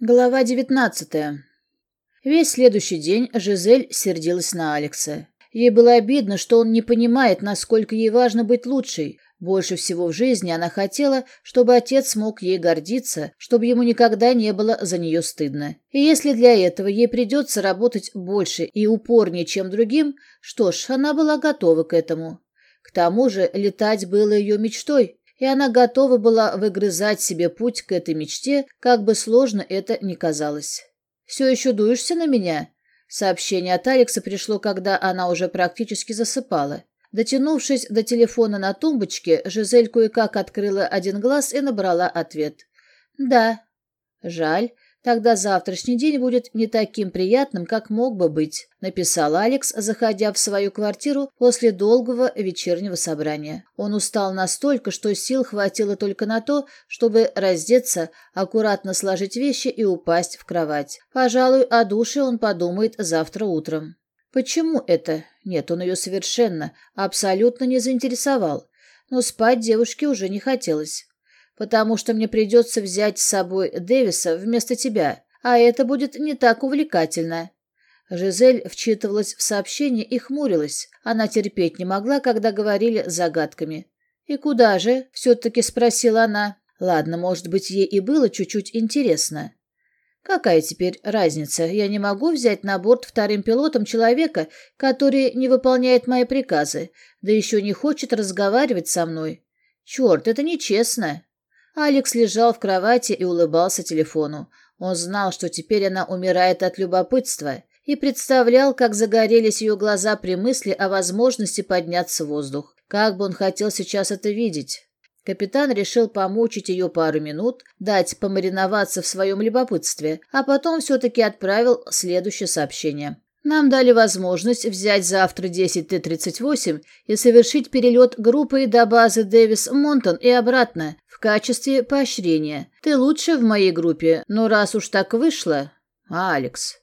Глава 19. Весь следующий день Жизель сердилась на Алекса. Ей было обидно, что он не понимает, насколько ей важно быть лучшей. Больше всего в жизни она хотела, чтобы отец смог ей гордиться, чтобы ему никогда не было за нее стыдно. И если для этого ей придется работать больше и упорнее, чем другим, что ж, она была готова к этому. К тому же летать было ее мечтой, и она готова была выгрызать себе путь к этой мечте, как бы сложно это ни казалось. «Все еще дуешься на меня?» Сообщение от Алекса пришло, когда она уже практически засыпала. Дотянувшись до телефона на тумбочке, Жизель кое-как открыла один глаз и набрала ответ. «Да». «Жаль. «Тогда завтрашний день будет не таким приятным, как мог бы быть», написал Алекс, заходя в свою квартиру после долгого вечернего собрания. Он устал настолько, что сил хватило только на то, чтобы раздеться, аккуратно сложить вещи и упасть в кровать. Пожалуй, о душе он подумает завтра утром. Почему это? Нет, он ее совершенно, абсолютно не заинтересовал. Но спать девушке уже не хотелось потому что мне придется взять с собой Дэвиса вместо тебя, а это будет не так увлекательно». Жизель вчитывалась в сообщение и хмурилась. Она терпеть не могла, когда говорили загадками. «И куда же?» — все-таки спросила она. Ладно, может быть, ей и было чуть-чуть интересно. Какая теперь разница? Я не могу взять на борт вторым пилотом человека, который не выполняет мои приказы, да еще не хочет разговаривать со мной. Черт, это нечестно. Алекс лежал в кровати и улыбался телефону. Он знал, что теперь она умирает от любопытства, и представлял, как загорелись ее глаза при мысли о возможности подняться в воздух. Как бы он хотел сейчас это видеть. Капитан решил помучить ее пару минут, дать помариноваться в своем любопытстве, а потом все-таки отправил следующее сообщение. Нам дали возможность взять завтра 10Т-38 и совершить перелет группой до базы Дэвис-Монтон и обратно в качестве поощрения. Ты лучше в моей группе, но раз уж так вышло... Алекс.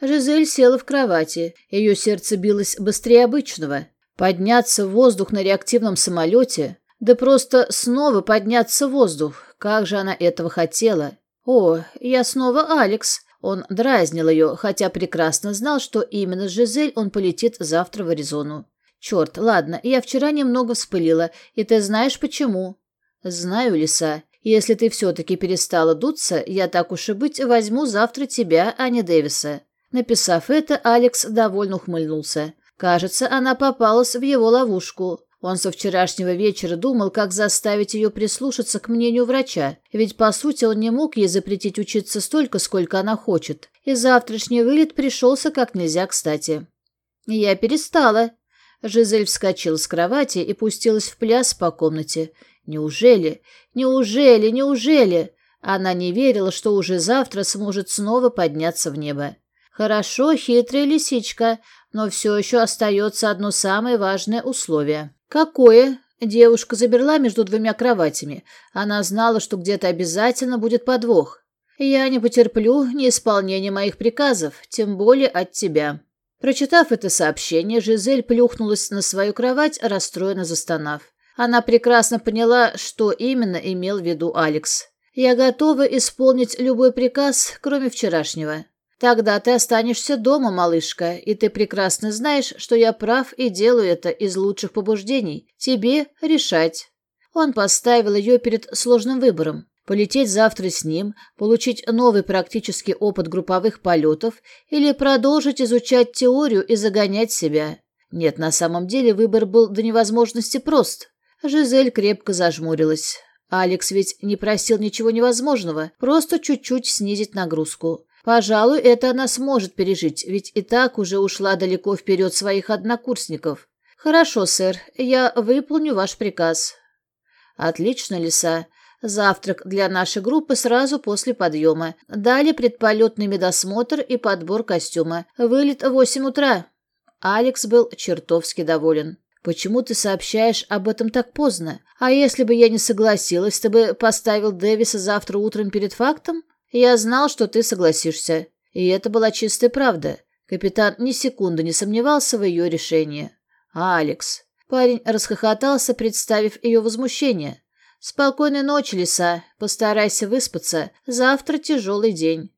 Жизель села в кровати. Ее сердце билось быстрее обычного. Подняться в воздух на реактивном самолете? Да просто снова подняться в воздух. Как же она этого хотела? О, я снова Алекс. Он дразнил ее, хотя прекрасно знал, что именно с Жизель он полетит завтра в Аризону. «Черт, ладно, я вчера немного вспылила, и ты знаешь почему?» «Знаю, Лиса. Если ты все-таки перестала дуться, я так уж и быть возьму завтра тебя, а не Дэвиса». Написав это, Алекс довольно ухмыльнулся. Кажется, она попалась в его ловушку. Он со вчерашнего вечера думал, как заставить ее прислушаться к мнению врача, ведь, по сути, он не мог ей запретить учиться столько, сколько она хочет, и завтрашний вылет пришелся как нельзя кстати. «Я перестала». Жизель вскочила с кровати и пустилась в пляс по комнате. «Неужели? Неужели? Неужели?» Она не верила, что уже завтра сможет снова подняться в небо. «Хорошо, хитрая лисичка, но все еще остается одно самое важное условие». «Какое?» Девушка заберла между двумя кроватями. Она знала, что где-то обязательно будет подвох. «Я не потерплю неисполнения моих приказов, тем более от тебя». Прочитав это сообщение, Жизель плюхнулась на свою кровать, расстроенно застонав. Она прекрасно поняла, что именно имел в виду Алекс. «Я готова исполнить любой приказ, кроме вчерашнего. Тогда ты останешься дома, малышка, и ты прекрасно знаешь, что я прав и делаю это из лучших побуждений. Тебе решать». Он поставил ее перед сложным выбором. Полететь завтра с ним, получить новый практический опыт групповых полетов или продолжить изучать теорию и загонять себя. Нет, на самом деле выбор был до невозможности прост. Жизель крепко зажмурилась. Алекс ведь не просил ничего невозможного, просто чуть-чуть снизить нагрузку. Пожалуй, это она сможет пережить, ведь и так уже ушла далеко вперед своих однокурсников. Хорошо, сэр, я выполню ваш приказ. Отлично, лиса. Завтрак для нашей группы сразу после подъема. Далее предполетный медосмотр и подбор костюма. Вылет в восемь утра. Алекс был чертовски доволен. «Почему ты сообщаешь об этом так поздно? А если бы я не согласилась, ты бы поставил Дэвиса завтра утром перед фактом?» Я знал, что ты согласишься. И это была чистая правда. Капитан ни секунды не сомневался в ее решении. А Алекс. Парень расхохотался, представив ее возмущение. «Спокойной ночи, лиса. Постарайся выспаться. Завтра тяжелый день».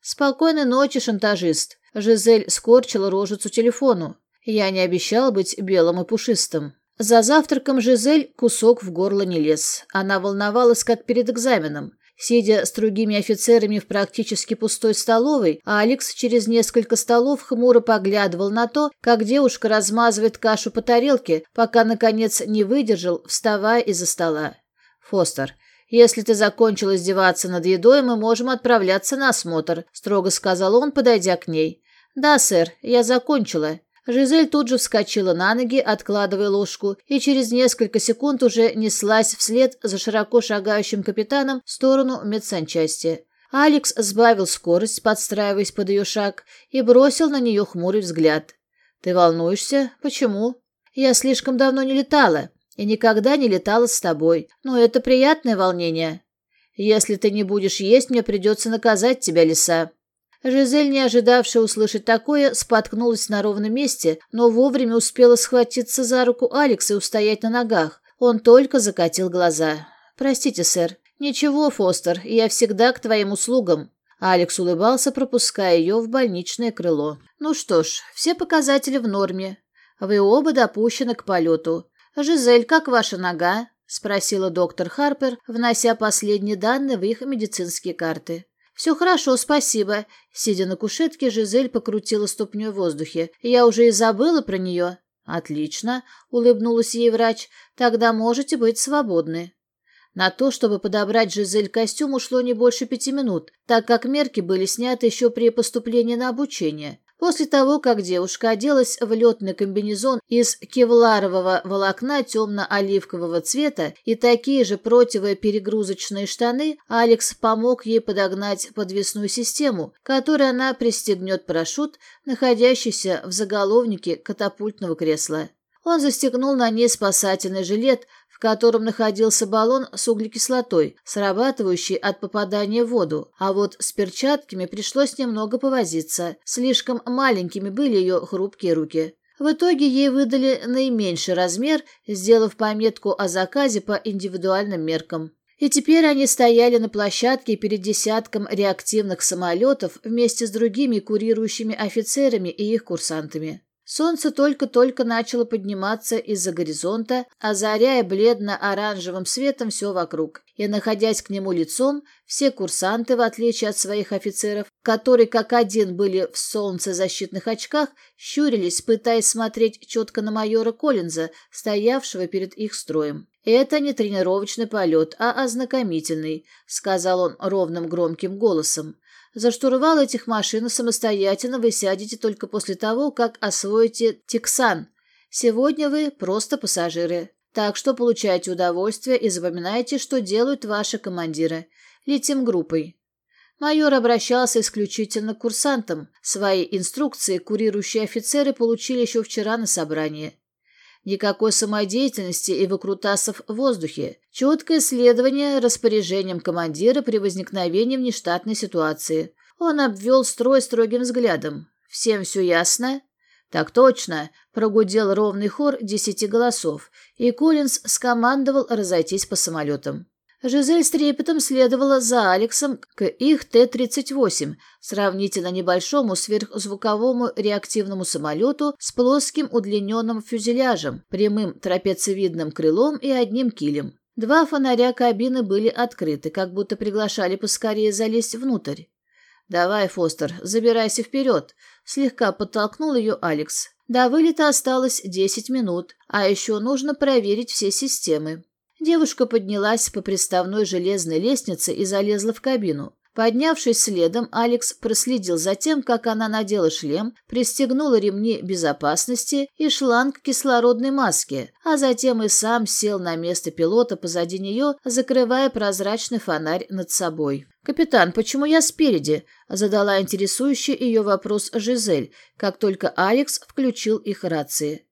«Спокойной ночи, шантажист». Жизель скорчила рожицу телефону. Я не обещал быть белым и пушистым. За завтраком Жизель кусок в горло не лез. Она волновалась, как перед экзаменом. Сидя с другими офицерами в практически пустой столовой, Алекс через несколько столов хмуро поглядывал на то, как девушка размазывает кашу по тарелке, пока, наконец, не выдержал, вставая из-за стола. «Фостер, если ты закончил издеваться над едой, мы можем отправляться на осмотр», — строго сказал он, подойдя к ней. «Да, сэр, я закончила», Жизель тут же вскочила на ноги, откладывая ложку, и через несколько секунд уже неслась вслед за широко шагающим капитаном в сторону медсанчасти. Алекс сбавил скорость, подстраиваясь под ее шаг, и бросил на нее хмурый взгляд. «Ты волнуешься? Почему?» «Я слишком давно не летала и никогда не летала с тобой, но это приятное волнение. Если ты не будешь есть, мне придется наказать тебя, лиса». Жизель, не ожидавшая услышать такое, споткнулась на ровном месте, но вовремя успела схватиться за руку Алекса и устоять на ногах. Он только закатил глаза. «Простите, сэр». «Ничего, Фостер, я всегда к твоим услугам». Алекс улыбался, пропуская ее в больничное крыло. «Ну что ж, все показатели в норме. Вы оба допущены к полету. Жизель, как ваша нога?» – спросила доктор Харпер, внося последние данные в их медицинские карты. «Все хорошо, спасибо», — сидя на кушетке, Жизель покрутила ступню в воздухе. «Я уже и забыла про нее». «Отлично», — улыбнулась ей врач. «Тогда можете быть свободны». На то, чтобы подобрать Жизель костюм, ушло не больше пяти минут, так как мерки были сняты еще при поступлении на обучение. После того, как девушка оделась в летный комбинезон из кевларового волокна темно-оливкового цвета и такие же противоперегрузочные штаны, Алекс помог ей подогнать подвесную систему, которой она пристегнет парашют, находящийся в заголовнике катапультного кресла. Он застегнул на ней спасательный жилет, в котором находился баллон с углекислотой, срабатывающий от попадания в воду, а вот с перчатками пришлось немного повозиться, слишком маленькими были ее хрупкие руки. В итоге ей выдали наименьший размер, сделав пометку о заказе по индивидуальным меркам. И теперь они стояли на площадке перед десятком реактивных самолетов вместе с другими курирующими офицерами и их курсантами. Солнце только-только начало подниматься из-за горизонта, а озаряя бледно-оранжевым светом все вокруг. И, находясь к нему лицом, все курсанты, в отличие от своих офицеров, которые как один были в солнцезащитных очках, щурились, пытаясь смотреть четко на майора Коллинза, стоявшего перед их строем. «Это не тренировочный полет, а ознакомительный», — сказал он ровным громким голосом. Заштурвал этих машин самостоятельно вы сядете только после того, как освоите Тексан. Сегодня вы просто пассажиры. Так что получайте удовольствие и запоминайте, что делают ваши командиры. Летим группой. Майор обращался исключительно к курсантам. Свои инструкции курирующие офицеры получили еще вчера на собрании. Никакой самодеятельности и выкрутасов в воздухе. Четкое следование распоряжениям командира при возникновении внештатной ситуации. Он обвел строй строгим взглядом. «Всем все ясно?» «Так точно!» – прогудел ровный хор десяти голосов, и Коллинз скомандовал разойтись по самолетам. Жизель с трепетом следовала за Алексом к их Т-38, сравнительно небольшому сверхзвуковому реактивному самолету с плоским удлиненным фюзеляжем, прямым трапециевидным крылом и одним килем. Два фонаря кабины были открыты, как будто приглашали поскорее залезть внутрь. «Давай, Фостер, забирайся вперед», — слегка подтолкнул ее Алекс. До вылета осталось 10 минут, а еще нужно проверить все системы. Девушка поднялась по приставной железной лестнице и залезла в кабину. Поднявшись следом, Алекс проследил за тем, как она надела шлем, пристегнула ремни безопасности и шланг кислородной маски, а затем и сам сел на место пилота позади нее, закрывая прозрачный фонарь над собой. «Капитан, почему я спереди?» – задала интересующий ее вопрос Жизель, как только Алекс включил их рации.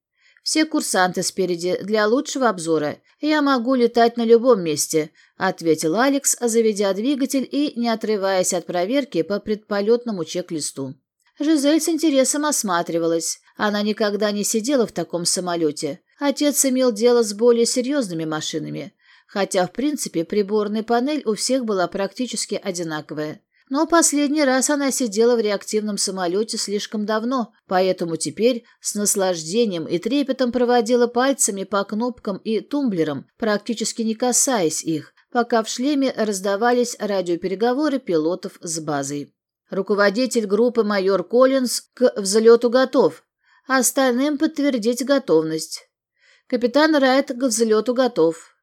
Все курсанты спереди, для лучшего обзора. Я могу летать на любом месте», — ответил Алекс, заведя двигатель и не отрываясь от проверки по предполетному чек-листу. Жизель с интересом осматривалась. Она никогда не сидела в таком самолете. Отец имел дело с более серьезными машинами, хотя, в принципе, приборная панель у всех была практически одинаковая. Но последний раз она сидела в реактивном самолете слишком давно, поэтому теперь с наслаждением и трепетом проводила пальцами по кнопкам и тумблерам, практически не касаясь их, пока в шлеме раздавались радиопереговоры пилотов с базой. Руководитель группы майор Коллинз к взлету готов. Остальным подтвердить готовность. Капитан Райт к взлету готов.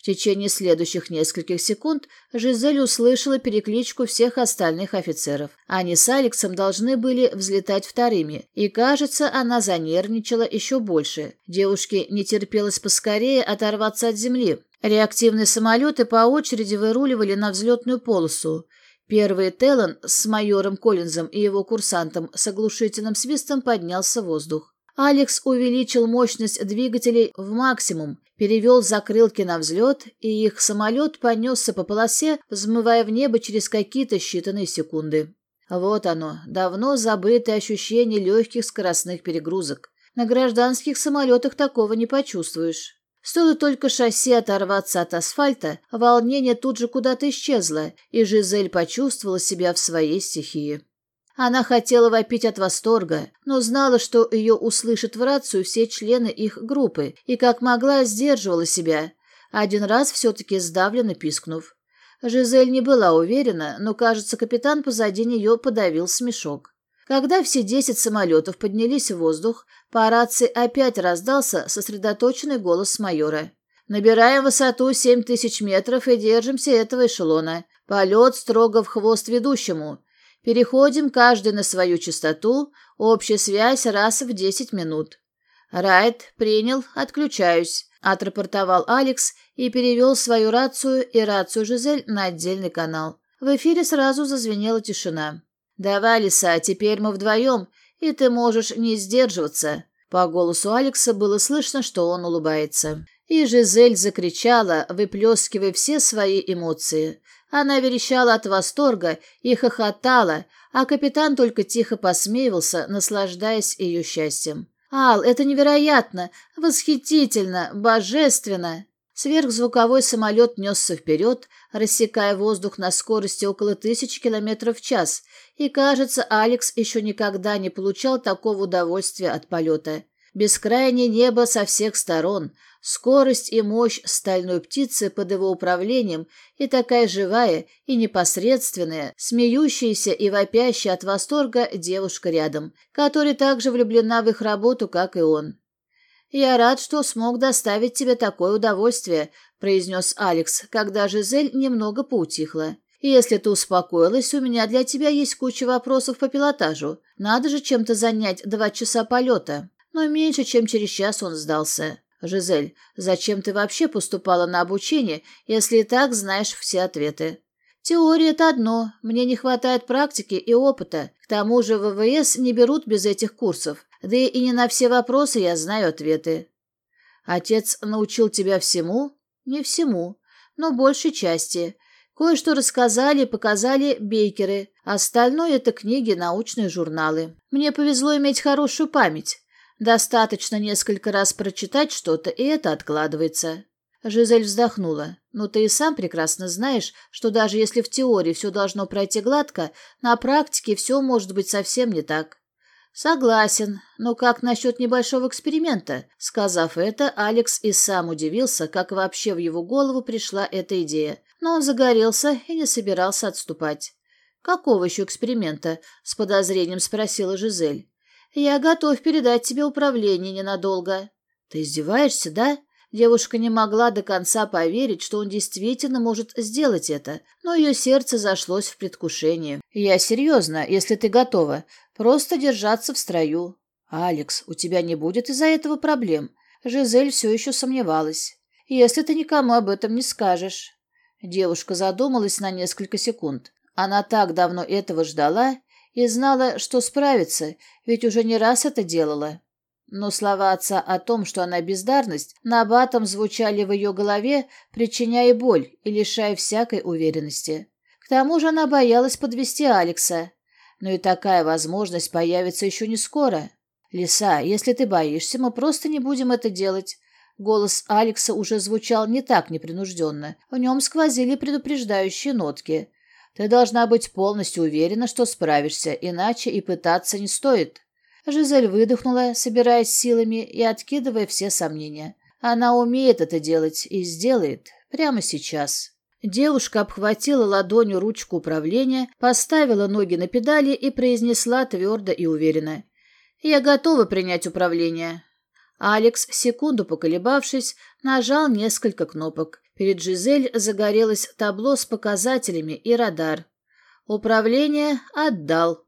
В течение следующих нескольких секунд Жизель услышала перекличку всех остальных офицеров. Они с Алексом должны были взлетать вторыми, и, кажется, она занервничала еще больше. Девушке не терпелось поскорее оторваться от земли. Реактивные самолеты по очереди выруливали на взлетную полосу. Первый Теллан с майором Коллинзом и его курсантом с оглушительным свистом поднялся в воздух. Алекс увеличил мощность двигателей в максимум перевел, закрыл киновзлет, и их самолет понесся по полосе, взмывая в небо через какие-то считанные секунды. Вот оно, давно забытое ощущение легких скоростных перегрузок. На гражданских самолетах такого не почувствуешь. Стоило только шасси оторваться от асфальта, волнение тут же куда-то исчезло, и Жизель почувствовала себя в своей стихии. Она хотела вопить от восторга, но знала, что ее услышат в рацию все члены их группы, и как могла сдерживала себя, один раз все-таки сдавленно пискнув. Жизель не была уверена, но, кажется, капитан позади нее подавил смешок. Когда все десять самолетов поднялись в воздух, по рации опять раздался сосредоточенный голос майора. «Набираем высоту 7000 метров и держимся этого эшелона. Полет строго в хвост ведущему. Переходим каждый на свою частоту, общая связь раз в 10 минут. Райт принял, отключаюсь, отрапортовал Алекс и перевел свою рацию и рацию Жизель на отдельный канал. В эфире сразу зазвенела тишина. «Давай, Лиса, теперь мы вдвоем, и ты можешь не сдерживаться». По голосу Алекса было слышно, что он улыбается. И Жизель закричала, выплескивая все свои эмоции. Она верещала от восторга и хохотала, а капитан только тихо посмеивался, наслаждаясь ее счастьем. «Ал, это невероятно! Восхитительно! Божественно!» Сверхзвуковой самолет несся вперед, рассекая воздух на скорости около тысячи километров в час, и, кажется, Алекс еще никогда не получал такого удовольствия от полета. Бескрайнее небо со всех сторон, Скорость и мощь стальной птицы под его управлением и такая живая и непосредственная, смеющаяся и вопящая от восторга девушка рядом, которая также влюблена в их работу, как и он. «Я рад, что смог доставить тебе такое удовольствие», — произнес Алекс, когда Жизель немного поутихла. «Если ты успокоилась, у меня для тебя есть куча вопросов по пилотажу. Надо же чем-то занять два часа полета». Но меньше чем через час он сдался. «Жизель, зачем ты вообще поступала на обучение, если и так знаешь все ответы?» «Теория — это одно. Мне не хватает практики и опыта. К тому же ВВС не берут без этих курсов. Да и не на все вопросы я знаю ответы». «Отец научил тебя всему?» «Не всему, но большей части. Кое-что рассказали и показали бейкеры. Остальное — это книги, научные журналы. Мне повезло иметь хорошую память». Достаточно несколько раз прочитать что-то, и это откладывается. Жизель вздохнула. «Ну ты и сам прекрасно знаешь, что даже если в теории все должно пройти гладко, на практике все может быть совсем не так». «Согласен, но как насчет небольшого эксперимента?» Сказав это, Алекс и сам удивился, как вообще в его голову пришла эта идея. Но он загорелся и не собирался отступать. «Какого еще эксперимента?» – с подозрением спросила Жизель. Я готов передать тебе управление ненадолго. Ты издеваешься, да? Девушка не могла до конца поверить, что он действительно может сделать это, но ее сердце зашлось в предвкушении. «Я серьезно, если ты готова. Просто держаться в строю». «Алекс, у тебя не будет из-за этого проблем». Жизель все еще сомневалась. «Если ты никому об этом не скажешь». Девушка задумалась на несколько секунд. Она так давно этого ждала, и знала, что справится, ведь уже не раз это делала. Но слова отца о том, что она бездарность, набатом звучали в ее голове, причиняя боль и лишая всякой уверенности. К тому же она боялась подвести Алекса. Но и такая возможность появится еще не скоро. «Лиса, если ты боишься, мы просто не будем это делать». Голос Алекса уже звучал не так непринужденно. В нем сквозили предупреждающие нотки. Ты должна быть полностью уверена, что справишься, иначе и пытаться не стоит». Жизель выдохнула, собираясь силами и откидывая все сомнения. Она умеет это делать и сделает прямо сейчас. Девушка обхватила ладонью ручку управления, поставила ноги на педали и произнесла твердо и уверенно. «Я готова принять управление». Алекс, секунду поколебавшись, нажал несколько кнопок. Перед Жизель загорелось табло с показателями и радар. Управление отдал,